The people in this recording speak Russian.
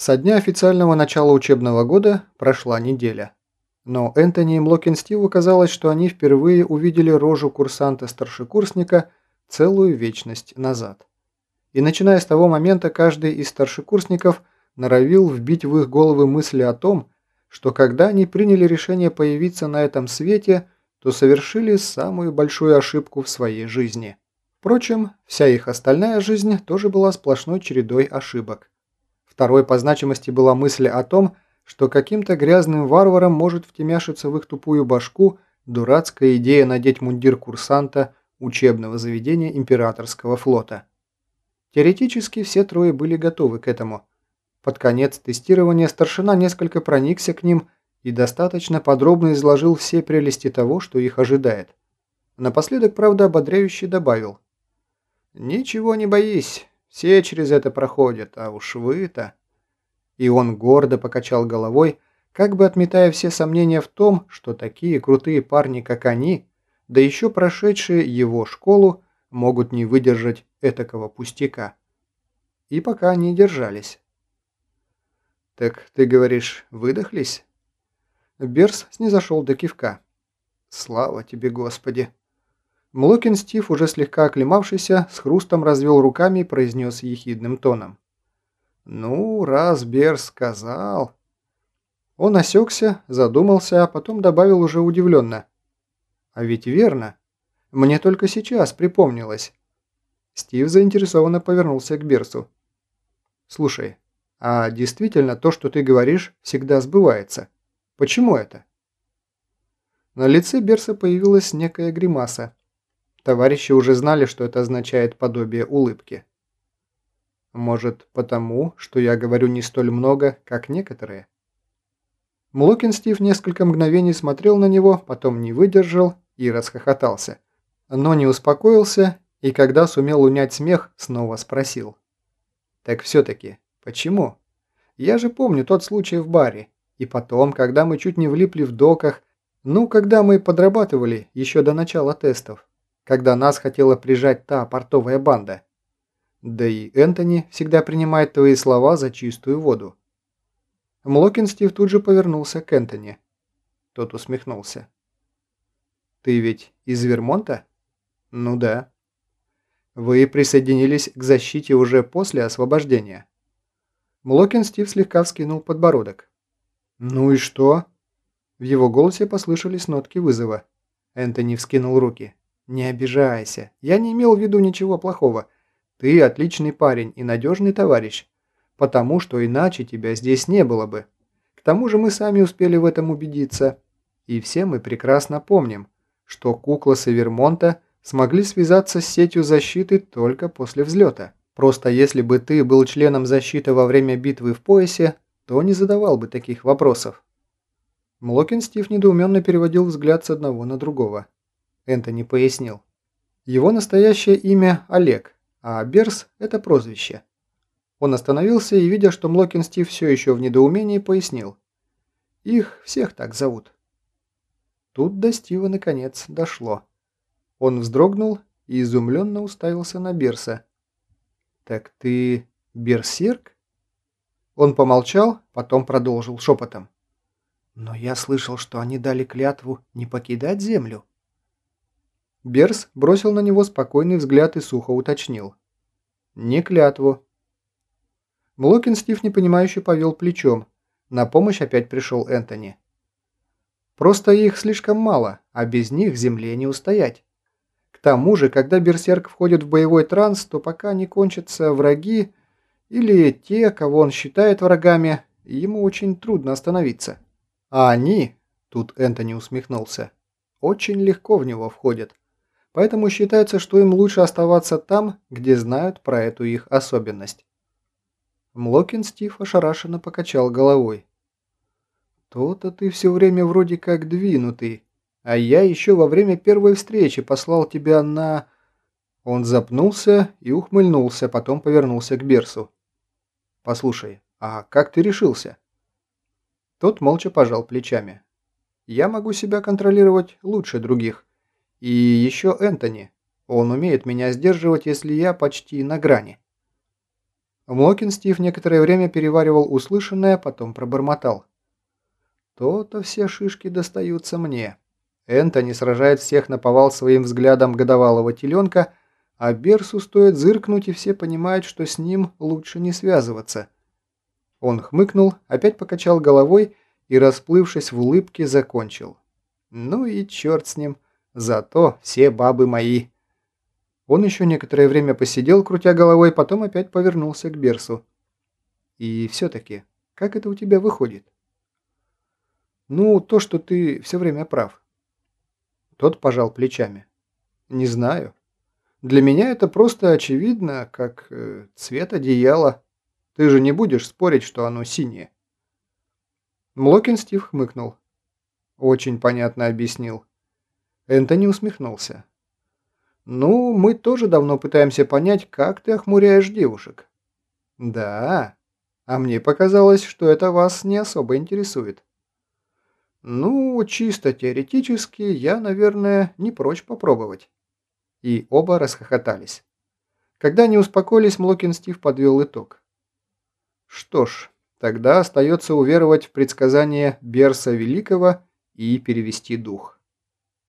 Со дня официального начала учебного года прошла неделя. Но Энтони и Млокин Стиву казалось, что они впервые увидели рожу курсанта-старшекурсника целую вечность назад. И начиная с того момента, каждый из старшекурсников норовил вбить в их головы мысли о том, что когда они приняли решение появиться на этом свете, то совершили самую большую ошибку в своей жизни. Впрочем, вся их остальная жизнь тоже была сплошной чередой ошибок. Второй по значимости была мысль о том, что каким-то грязным варварам может втемяшиться в их тупую башку дурацкая идея надеть мундир курсанта учебного заведения императорского флота. Теоретически все трое были готовы к этому. Под конец тестирования старшина несколько проникся к ним и достаточно подробно изложил все прелести того, что их ожидает. Напоследок, правда, ободряюще добавил. «Ничего не боись, все через это проходят, а уж вы-то...» И он гордо покачал головой, как бы отметая все сомнения в том, что такие крутые парни, как они, да еще прошедшие его школу, могут не выдержать этакого пустяка. И пока они держались. «Так ты говоришь, выдохлись?» Берс снизошел до кивка. «Слава тебе, Господи!» Млокин Стив, уже слегка оклемавшийся, с хрустом развел руками и произнес ехидным тоном. «Ну, раз Берс сказал...» Он осекся, задумался, а потом добавил уже удивленно. «А ведь верно. Мне только сейчас припомнилось». Стив заинтересованно повернулся к Берсу. «Слушай, а действительно то, что ты говоришь, всегда сбывается. Почему это?» На лице Берса появилась некая гримаса, Товарищи уже знали, что это означает подобие улыбки. Может, потому, что я говорю не столь много, как некоторые? Млокин Стив несколько мгновений смотрел на него, потом не выдержал и расхохотался. Но не успокоился, и когда сумел унять смех, снова спросил. «Так все-таки, почему? Я же помню тот случай в баре, и потом, когда мы чуть не влипли в доках, ну, когда мы подрабатывали еще до начала тестов когда нас хотела прижать та портовая банда. Да и Энтони всегда принимает твои слова за чистую воду. Млокин Стив тут же повернулся к Энтони. Тот усмехнулся. «Ты ведь из Вермонта?» «Ну да». «Вы присоединились к защите уже после освобождения?» Млокин Стив слегка вскинул подбородок. «Ну и что?» В его голосе послышались нотки вызова. Энтони вскинул руки. «Не обижайся. Я не имел в виду ничего плохого. Ты отличный парень и надежный товарищ. Потому что иначе тебя здесь не было бы. К тому же мы сами успели в этом убедиться. И все мы прекрасно помним, что кукла Севермонта смогли связаться с сетью защиты только после взлета. Просто если бы ты был членом защиты во время битвы в поясе, то не задавал бы таких вопросов». Млокин Стив недоуменно переводил взгляд с одного на другого. Энтони пояснил. Его настоящее имя Олег, а Берс – это прозвище. Он остановился и, видя, что Млокин Стив все еще в недоумении, пояснил. Их всех так зовут. Тут до Стива наконец дошло. Он вздрогнул и изумленно уставился на Берса. «Так ты берсерк?» Он помолчал, потом продолжил шепотом. «Но я слышал, что они дали клятву не покидать землю». Берс бросил на него спокойный взгляд и сухо уточнил. «Не клятву». Млокин Стив непонимающе повел плечом. На помощь опять пришел Энтони. «Просто их слишком мало, а без них земле не устоять. К тому же, когда берсерк входит в боевой транс, то пока не кончатся враги или те, кого он считает врагами, ему очень трудно остановиться. А они, тут Энтони усмехнулся, очень легко в него входят поэтому считается, что им лучше оставаться там, где знают про эту их особенность. Млокин Стив ошарашенно покачал головой. «То-то ты все время вроде как двинутый, а я еще во время первой встречи послал тебя на...» Он запнулся и ухмыльнулся, потом повернулся к Берсу. «Послушай, а как ты решился?» Тот молча пожал плечами. «Я могу себя контролировать лучше других. И еще Энтони. Он умеет меня сдерживать, если я почти на грани. Млокин Стив некоторое время переваривал услышанное, потом пробормотал. То-то все шишки достаются мне. Энтони сражает всех на повал своим взглядом годовалого теленка, а Берсу стоит зыркнуть, и все понимают, что с ним лучше не связываться. Он хмыкнул, опять покачал головой и, расплывшись в улыбке, закончил. Ну и черт с ним, зато все бабы мои. Он еще некоторое время посидел, крутя головой, потом опять повернулся к Берсу. И все-таки, как это у тебя выходит? Ну, то, что ты все время прав. Тот пожал плечами. Не знаю. Для меня это просто очевидно, как э, цвет одеяла. Ты же не будешь спорить, что оно синее. Млокин Стив хмыкнул. Очень понятно объяснил. Энтони усмехнулся. «Ну, мы тоже давно пытаемся понять, как ты охмуряешь девушек». «Да? А мне показалось, что это вас не особо интересует». «Ну, чисто теоретически, я, наверное, не прочь попробовать». И оба расхохотались. Когда они успокоились, Млокин Стив подвел итог. «Что ж, тогда остается уверовать в предсказание Берса Великого и перевести дух».